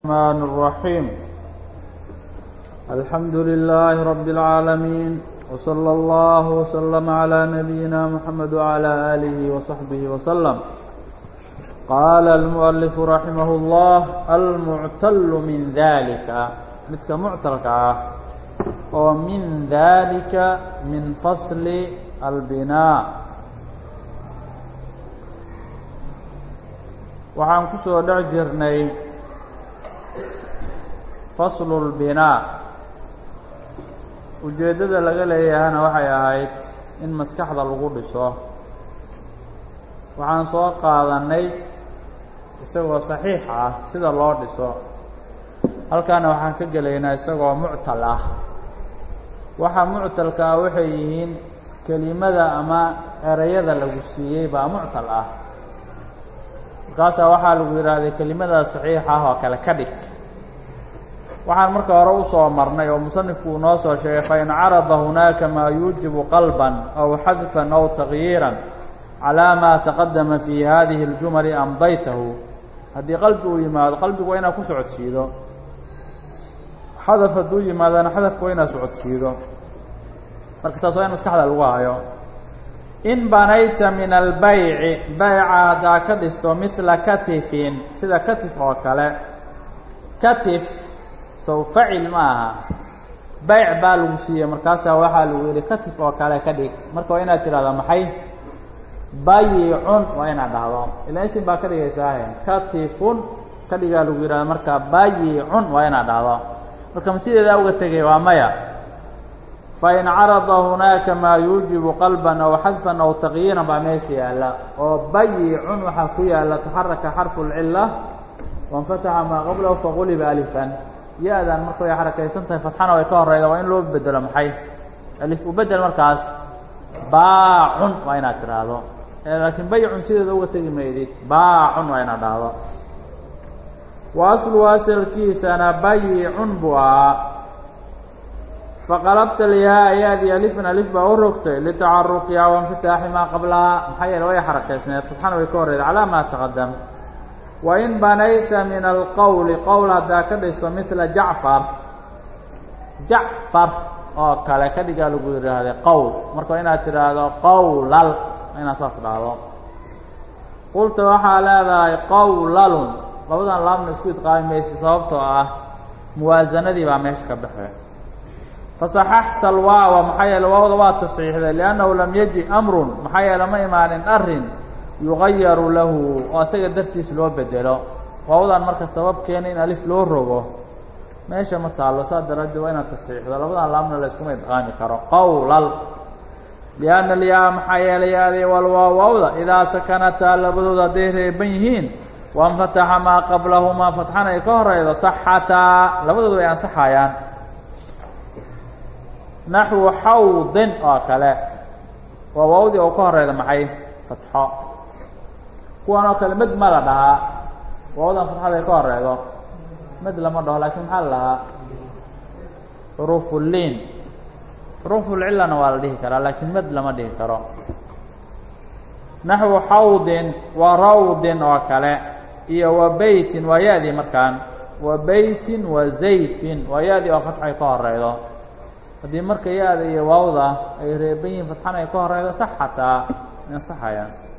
الرحمن الرحيم الحمد لله رب العالمين وصلى الله وسلم على نبينا محمد وعلى آله وصحبه وسلم قال المؤلف رحمه الله المعتل من ذلika midka muctalka ah oo min ذلika min فصل البناء waxaan ku soo dhex jirnay faslu اlbinaa ujeeddada laga leeyahana waxay ahayd in maskaxda lagu dhiso. Waxaan soo qaadannay isagoo saxiix ah sida loo dhiso. Halkaana waxaan ka gelaynaa isagoo muctal ah. Waxa muctalka ah waxay yihiin kelimada ama erayada lagu siiyey baa muctal ah. Markaasaa waxaa lagu yidhaahday kelimada saxiixa ah oo kale ka dhig waxaan marka hore u soo marnay oo musanifku uu noo soo sheegay fain carada hunaaka maa yuujibu qalban aw xadfan aw tagyiiran calaa maa taqadama fii hadihi اljumali amdaytahu. Haddii qalbi uu yimaado qalbigu waa inaad ku socodsiido. Xadaf hadduu yimaadana xadafku waa inaad socodsiido. Marka taas waa in maskaxda lagu hayo in banayta min albayci bayca haddaa ka dhisto midla katifin sida katif oo kale. Katif sow facil ma aha bayc baa lagu siiyey markaasaa waxaa lagu yidhi katif oo kale ka dhig. Marka waa inaad tidhahdaa maxay? Bayicun waa inaad dhahdo. Ilaa isin baa ka dhigaysaahe katifun ka dhigaa lagu yidhahda marka bayicun waa inaad dhahdo. Marka ma sideedaa uga tegay waa maya. Fain carada hunaaka maa yuujibu qalban aw xadfan aw taqyiiran baa meesha yaalla. Oo bayicun waxaa ku yaalla taxaraka xarfu lcila wainfataxa maa qablahu faquliba alifan ya-dan marka way xarakaysan tahay fatxana way ka horeyda waa in loo bedelo maxay? Alif u bedel markaas baacun waa inaad tidhaahdo. Laakiin baycun sideeda uga tegi maydid baacun waa inaad dhahdo. Wa aslu asalkiisana bayicun buu ahaa. Faqalabta lyaa yaadii alifan alif baa u rogtay litacaruqiha wainfitaaxi maa qablahaa. Maxaa yeele way xarakaysneed fatxana way ka horeyda calaa maa taqadam wain banayta min alqowli qowl haddaa ka dhisto midla jacfar jacfar oo kale ka dhigaa lagu yidhaahday qowl marka waa inaad tidhaahdo qowlal inaad saas dhahdo qulta waxaa leedahay qowlalun labadan laabna isku idqaami maysa sababtoo ah muwaasanadii baa meesha ka baxe fasaxaxta alwaawa maxaa yeele waawda waa tasxiixday liannahu lam yaji amrun maxaa yeele ma imaanin arrin yugayaru lahu oo asaga dartiis loo bedelo. Waawdan marka sabab keena in alif loo rogo. Meesha ma taallo saas daraaddeed waa inaad tasxiixdo. Labadan laabna la yskuma idqaami karo. Qowlal lianna alyaa maxaa yeelay yaadii walwaa waawda? Idaa sakanataa labadooda hadday reeban yihiin wainfataxa maa qablahumaa fatxan ay ka horeydo saxataa labadooda way ansaxayaan naxwu xawdin oo kale. Waa waawdii oo ka horeyda maxay? Fatxo kuwan oo kale mad ma la dhahaa. Waawadan fatxada ka horeydo mad lama dhaho laakiin maxaa la dhahaa? Xuruufulliin xuruufulcillana waa la dhihi karaa laakiin mad lama dhihi karo. Naxwu xawdin wa rawdin oo kale iyo wa beytin waa ya-dii markaan. Wa beytin wa zaytin waa ya-dii oo fatxay ka horeydo haddii marka ya-da iyo waawda ay reeban yihiin fatxana ay ka horeydo sax xataa ansaxayaan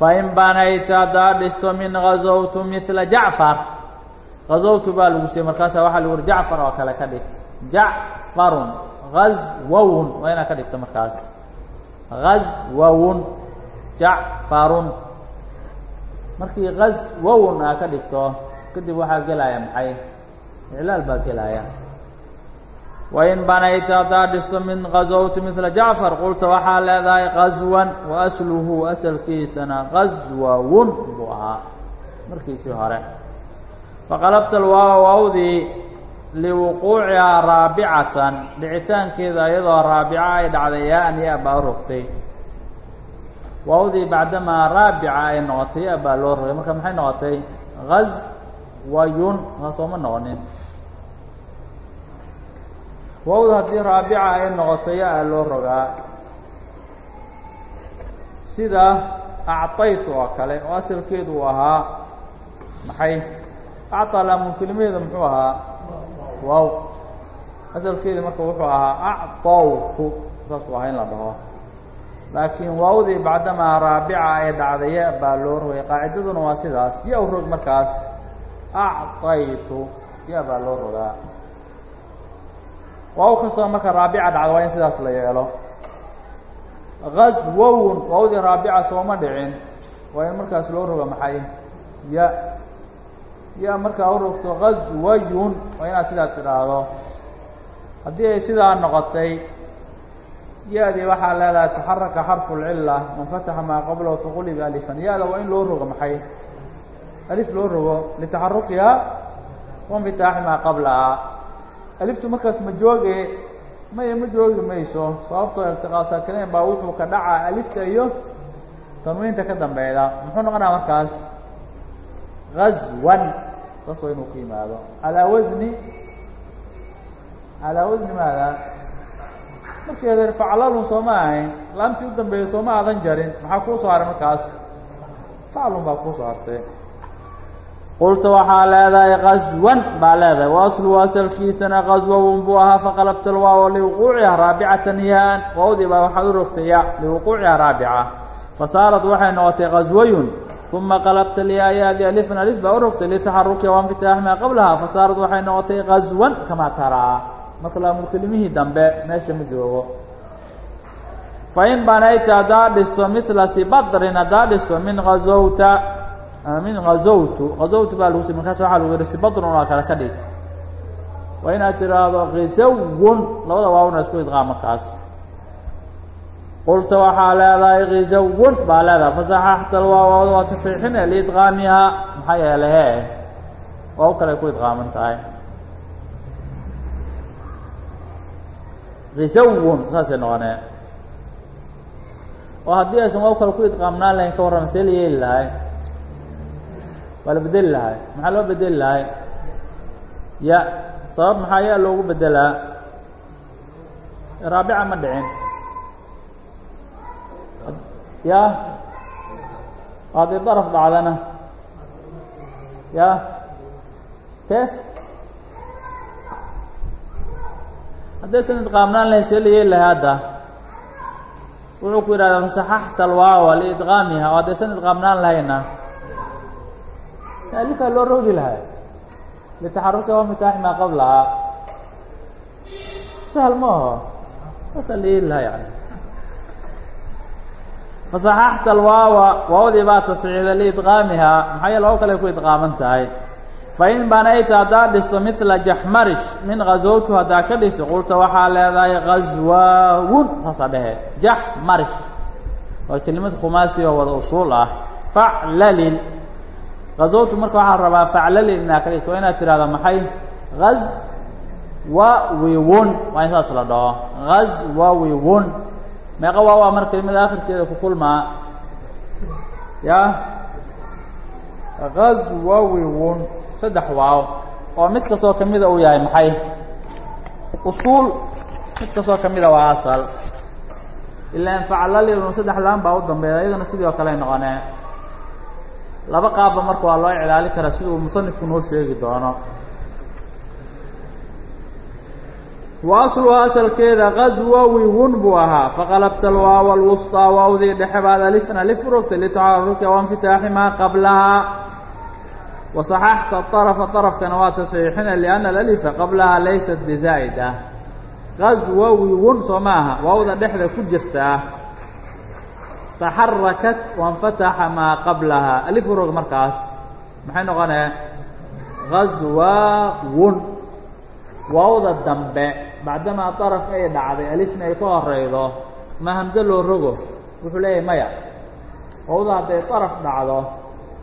fain banayta haddaa dhisto min gazowtu midla jacfar gazowtu baa lagu siiyey markaasaa waxaa lagu uri jacfar oo kale ka dhig jacfarun gazwawun waa inaad ka dhigto markaas gazwawun jacfarun markii gazwawun aa ka dhigto kadib waxaa gelaya maxay iclaal baa gelaya wain banayta haddaa dhisto min gazowti midla jacfar qulta waxaa leedahay qaswan wa asluhu asalkiisana qaswawun buu ahaa markiisii hore faqalabta alwaawa waawdii liwuquucihaa raabicatan dhicitaankeeda iyadoo raabica ay dhacday yaa-an ya baa rogtay waawdii bacdamaa raabica ay noqotay ya baa loo rogay marka maxay noqotay qaswayun haasooma noqonin wawda haddii raabica ay noqoto yaa loo rogaa. Sida actaytu oo kale oo asalkeedu uu ahaa maxay? Actaa laamunkelimadeeda muxuu ahaa? Waw asalkeeda marka wuxuu ahaa actawtu saasuu ahaa in la dhaho. Laakiin waawdii bacdamaa raabica ee dhacday ya- baa loo rogay qaacidaduna waa sidaas. Ya rog markaas. Actaytu ya- baa loo rogaa waaw kastoo marka raabica dhacda waa in sidaas la yeelo. Gaswowun waawdii raabica sooma dhicin. Waa in markaas loo roga maxay? Ya ya markaa u rogto gaswayun waa inaad sidaas tidhaahdo. Haddii ay sidaa noqotay ya-dii waxaa leedahay taxaraka xarfu lcila manfataxa maa qablahu faquliba alifan. Ya-da waa in loo rogo maxay? Alif loo rogo litaxarukiha wainfitaaxi maa qablaha aliftu markaas ma jooge maya ma joogi mayso. Sababtoo iltiqaa saakinayn baa wuxuu ka dhacaa alifta iyo tanwiinta ka dambeeda muxuu noqonaa markaas? Gaswan saas inuu ku yimaado. Calaa wasni calaa wasni maada? Markii adeer faclalun sooma ahayn laamtii u dambeeyey sooma aadan jarin. Maxaa kuu soo haray markaas? Faclun baa kuu soo hartay qulta waxaa leedahay gaswan baa leedahay. Waaslu asalkiisana gaswawun buu ahaa faqalabta lwaawo liwuquuciha raabicatan yaan waawdii baa waxaad u rogtay ya liwuquuciha raabica. Fasaarat waxay noqotay gaswayun uma qalabta liaayaadi alifan alif baa u rogtay litaxarukiha wainfitaaxi maa qablaha fasaarat waxay noqotay gaswan kamaa taraa marka laamulkelimihii dambe meesha ma joogo. Fain banayta haddaa dhiso mila sibadrin haddaa dhiso min azowta min azowtu azowtu baa lagu si markaas waxaa lagu yihi sibadrun waa kale ka dhig waa inaad tiraahdo khizawun labada waawna isku idqaa markaas qulta waxaa leedahay khizawun baa leedahay fasaxaxta lwaawada waa tasxiixine liidqaamihaa maxaa yeelay hee waaw kale ku idqaaman tahay. Khizawun saasay noqonee. Oo haddii aysan waaw kale ku idqaamnaan lahayn ka la yeeli lahay waa la bedeli lahay maxaa loo bedeli lahay ya sabab maxaa yaa loogu bedelaa? Raabica ma dhicin. Ya haddii daraf dhacdana. Ya keef haddaysan idqaamnaan lahayn see la yeeli lahay hadda. Wuxuu ku yidhahdaa fasaxaxta alwaawa liidqaamiha oo haddaysan idqaamnaan lahayna alifaa loo rogi lahay litaxaruka wamitaaxi maa qablahaa sahal ma aho saasaa la lahaa yani fasaxaxta alwaawa waawdii baa tasxiixda liidqaamihaa maxaa yeele waaw kale ku idqaaman tahay. Fain banayta haddaa dhiso mila jaxmarish min gazowtu haddaa ka dhiso qulta waxaa leedahay gazwaawun saasaa dhehe jaxmarish. Waa kelimad khumaasi oo wada usuul ah. Faclalil gazowtu marka waxaa rabaa faclalil inaad ka dhigto inaad tirahdo maxay? Gaz wawiwun waa in saas la dhaho. Gaz wawiwun meeqa waaw a mar kelimada akhirkeeda ku kulmaa ya? Gaz wawiwun saddex waaw. Oo mid kastoo ka mida uu yahay maxay? Usuul. Mid kastoo ka mida waa asal. Ilaan faclalilun saddex laan baa u dambeeya iyadana sidii oo kale noqonee laba qaabba marka waa loo iclaali karaa siduu musanifku noo sheegi doono wa asluha asalkeeda gazwawiwun buu ahaa faqalabta alwaawa alwusطaa waawdii dhexe baad alifan alif u rogtay litaxaruki wainfitaaxi maa qablahaa wasaxaxta طarafa طarafkana waa tasxiixina lianna alalifa qablahaa laysat bizaa'ida gazwawiwun soo ma aha waawda dhexda ku jirtaa taxarakat wainfataxa maa qablahaa alif u rog markaas. Maxay noqonee gazwaawun waawda dambe. Bacdamaa daraf ay dhacday alifna ay ka horeydo. Ma hamse loo rogo? Wuxuu leeyahay maya. Waawda hadday daraf dhacdo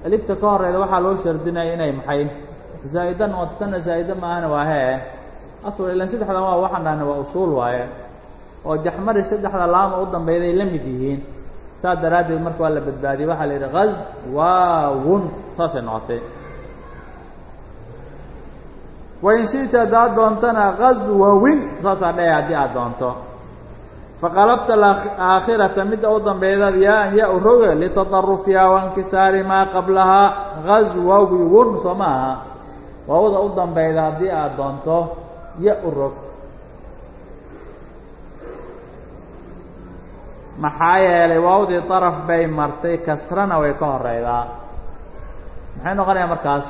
alifta ka horeyda waxaa loo shardinaya inay maxay? Zaa'ida noqoto tanna zaa'ida maahana waa hee. Asal ilan saddexdan waa waxaan dhahna waa usuul waaye. Oo jaxmari saddexda laama u dambeyday la mid yihiin saas daraaddeed marka waa la badbaadiyey. Waxaa la yidhi gaz waawun saasay noqotay. Wain shi'ta haddaad doontana gazwawin saasaa dheh haddii aad doonto. Faqalabta aakhirata midda u dambeydad yaa-an ya u roge litadarufiha wainkisaari maa qablahaa gazwawiwun soo ma aha waawda u dambeyda haddii aad doonto ya u rog maxaa yeelay waawdii daraf bay martay kasrana way ka horeydaa maxay noqonayaa markaas?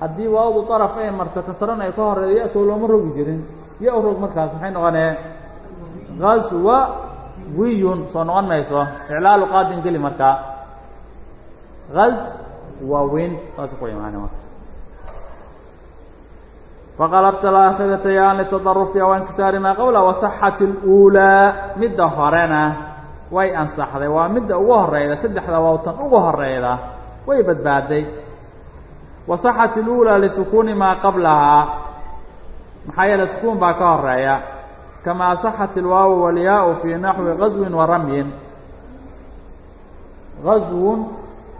Haddii waawdu daraf ay marto kasrana ay ka horeyda ya soo looma rogi jirin. Ya u rog markaas maxay noqonee gaswa wiyun soo noqon mayso. Iclaalu qaadin geli markaa gaz waa win saas ku imaana marka faqalabta alaakhirata yaan litadarufiha wainkisaari maa qabla wasaxat اluulaa midda horena way ansaxday waa midda ugu horeyda saddexda waawtan ugu horeyda way badbaaday wasaxat اluulaa lisukuuni maa qablahaa maxaa yeele sukuun baa ka horreeya kamaa saxat ilwaawu walyaau fii naxwi gaswin wa ramyin gaswun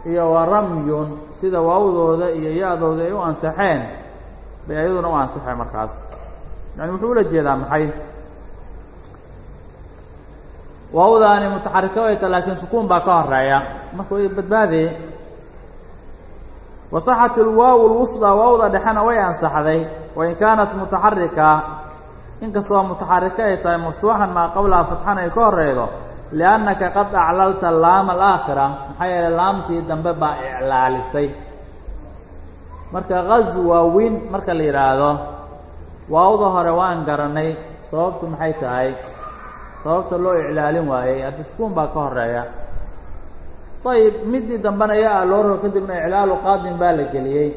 iyo wa ramyun sida waawdooda iyo ya-dooda ay u ansaxeen bay ayaduna u ansixay markaas. Yani wuxuu ula jeedaa maxay? Waawdaani mutaxarika way ta laakiin sukuun baa ka horreeya marka way badbaadee. Wasaxat ilwaaw lwusdaa waawda dhexena way ansaxday. Wain kaanat mutaxarika inkastoo mutaxarika ay tahay maftuuxan maa qablaha fatxan ay ka horeydo liannaka qad aclalta laama alaakhira maxaa yeelay laamtii dambe baa iclaalisay marka gaswa win marka la yidhaahdo waawda hore waan garanay sababtu maxay tahay? Sababta loo iclaalin waayey haddi sukuun baa ka horreeya ayib middii dambena yaa loo rogo kadibna iclaalu qaadin baa la geliyey.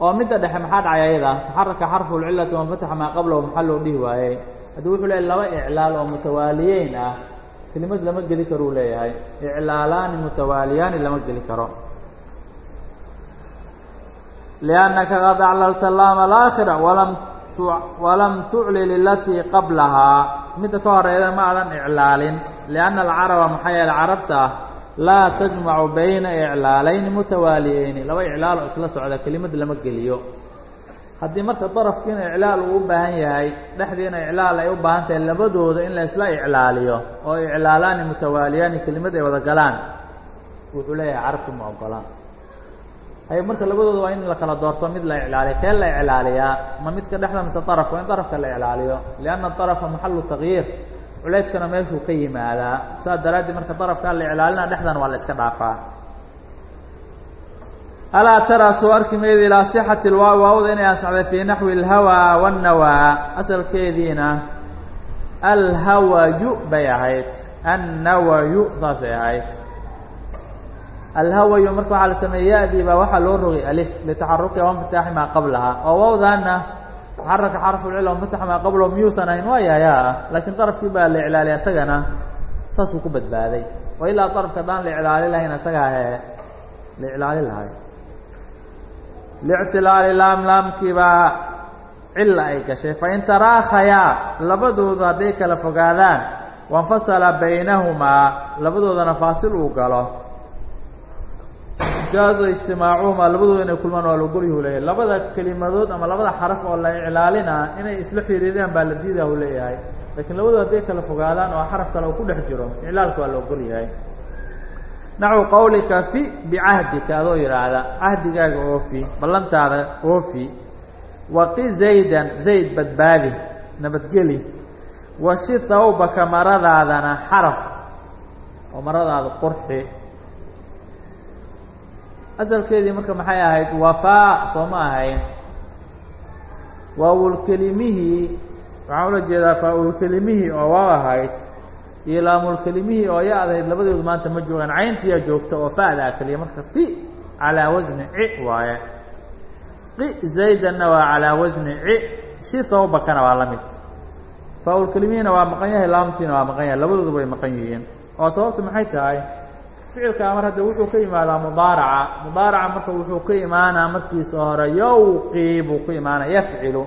Oo midda dhexe maxaa dhacay ayada taxaraka xarfu lcilati wanfataxa maa qablahu maxaa loo dhihi waayey. Haddii wuxuu leeyahy laba iclaal oo mutawaaliyeyn ah kelimad lama geli karuu leeyahay. Iclaalaani mutawaaliyaani lama geli karo liannaka qad aclalta laama alaakhira walam tuclil ilatii qablahaa midda ka horeyda ma adan iclaalin lianna alcaraba maxaa yeele carabta laa tajmacu bayna iclaalayni mutawaaliyeyni laba iclaal oo isla socda kelimad lama geliyo haddii marka darafkiina iclaal uu u baahan yahay dhexdiina iclaal ay u baahan tahay labadooda in la isla iclaaliyo oo iclaalaani mutawaaliyaani kelimad ay wada galaan wuxuu leeyahay carabtu ma ogolaan marka labadooda waa in la kala doorto mid la iclaaliyo kee la iclaaliyaa ma midka dhexda mise darafka waa in darafka la iclaaliyo. Lianna darafa maxalu tagyiir culayskana meeshuu ka yimaadaa. Saas daraaddeed marka darafkaa la iclaalina dhexdan waa la iska dhaafaa. Alaa taraa soo arki mayda ilaa sixati lwaaw waawda inay ansaxday fii naxwi alhawaa wannawaa. Asalkeediina alhawayu bay ahayd annawayu saasay ahayd alhawayu marka waxaa la sameeyey ya-dii baa waxaa loo rogay alif litaxarukiha wanfataaxi maa qablaha. Oo waawdaana taxaraka xarfulcila wanfataxa maa qablahu miyuusan ahayn waa yayaa laakiin darafkii baa la iclaaliyay isagana saasuu ku badbaaday. Oo ilaa darafka haddaan la iclaali lahayn isagaa hee la iclaali lahay. Lictilaali laam laamkii baa cilla ay gashay. Fain taraakhayaa labadoodu hadday kala fogaadaan wainfasala baynahumaa labadoodana faasil uu galo jaaza ijtimaacuhumaa labadooda inay kulmaan waa logolyahu leeyahay labada kelimadood ama labada xaraf oo la iclaalina inay isla xiriiriyaan baa la diidaa u leeyahay. Laakiin labadooda hadday kala fogaadaan oo xaraf kale uu ku dhex jiro. Iclaalka waa la ogol yahay. Naxwu qawlika fi bicahdika adoo yidhaahda cahdigaaga oofi ballantaada oofi. Waqi zaydan zayd badbaadi nabadgeli. Washi thawbaka maradaadana xaraf. Oo maradaada qurxi asalkeedii marka maxay ahayd? Wafaa soo ma ahayn. Waawulkelimihii waxaan ula jeedaa faa-ulkelimihii oo waaw ahayd iyo laamulkelimihii oo ya adahayd labadoodu maanta ma joogaan. Cayntiyaa joogta oo fa'daa keliya marka fi calaa wasni ci waaye. Qi zaydanna waa calaa wasni ci shi thawbakana waa la mid. Faa-ulkelimihiina waa maqan yahay laamtiina waa maqan yahay labadoodu way maqan yihiin. Oo sababtu maxay tahay ficilkaa mar hadda wuxuu ka yimaadaa mudaaraca. Mudaaraca marka wuxuu ka imaanaa markiisa hore yowqii buu ku imaanaa yafcilu.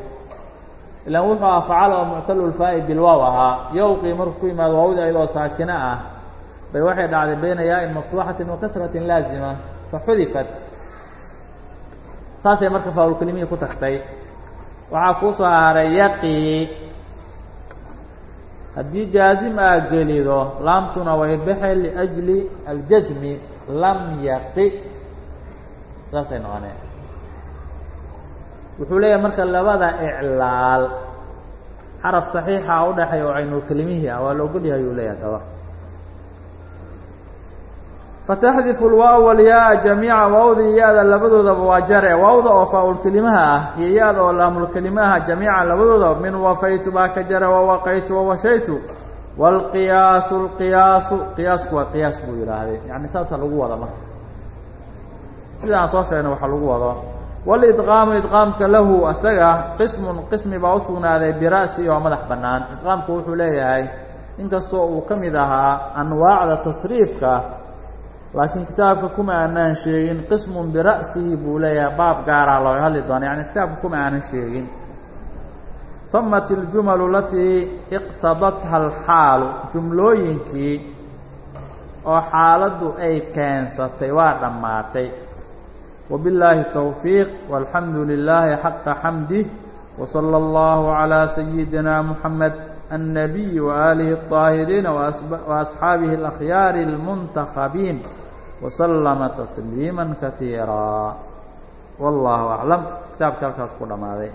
Ilan wuxuu aha facala oo muctalu lfaa'i bilwaaw ahaa. Yowqii markuu ku yimaado waawda ayadoo saakino ah. Bay waxay dhacday bayna yaa-in maftuuxatin wa kasratin laazima fa xudifat. Saasay marka faaulkelimihii ku tagtay. Waxaa kuu soo haray yaqii haddii jaazim aa gelido laamtuna way baxe liأjli aljasmi lam yaqi. Saasay noqoneen. Wuxuu leeyahay marka labada iclaal xaraf saxiixa u dhexeeya oo caynulkelimihii ah waa la ogolyahay leeyahay daba fataxdifu lwaaw walyaa-a jamiica waawda iyo ya-da labadoodaba waa jare waawda oo faa-ul ah iyo ya-da oo laamul kelimaha labadoodaba min wafaytu baa ka jare wawaqaytu wawashaytu waalqiyaasu lqiyaasu qiyaasku waa qiyaas buu yidhaahdee yani saasaa lagu wada marka sida soo sheegna waxaa lagu wado waalidqaamu idqaamka lahu asaga qismun qismi baa u sugnaaday bira'si oo madax bannaan idqaamku wuxuu leeyahay in uu ka mid ahaa anwaacda tasriifka laakiin kitaabka kuma aanaan sheegin qismun bira'sihi buu leeyahay baab gaaraa ah looga hadli doona yani kitaabka kuma aanan sheegin. Tamat iljumalu alatii iqtadatha alxaalu jumlooyinkii oo xaaladdu ay keensatay waa dhammaatay. Wabillaahi towfiiq walxamdu lilaahi xaqa xamdih wsala allahu calaa sayidina muxamed annabiyi waaalihi alطaahiriina waasxaabihi alakhyaari almuntakhabiin waslama tasliima kaiira wallahu aclam kitaabka halkaas ku dhammaaday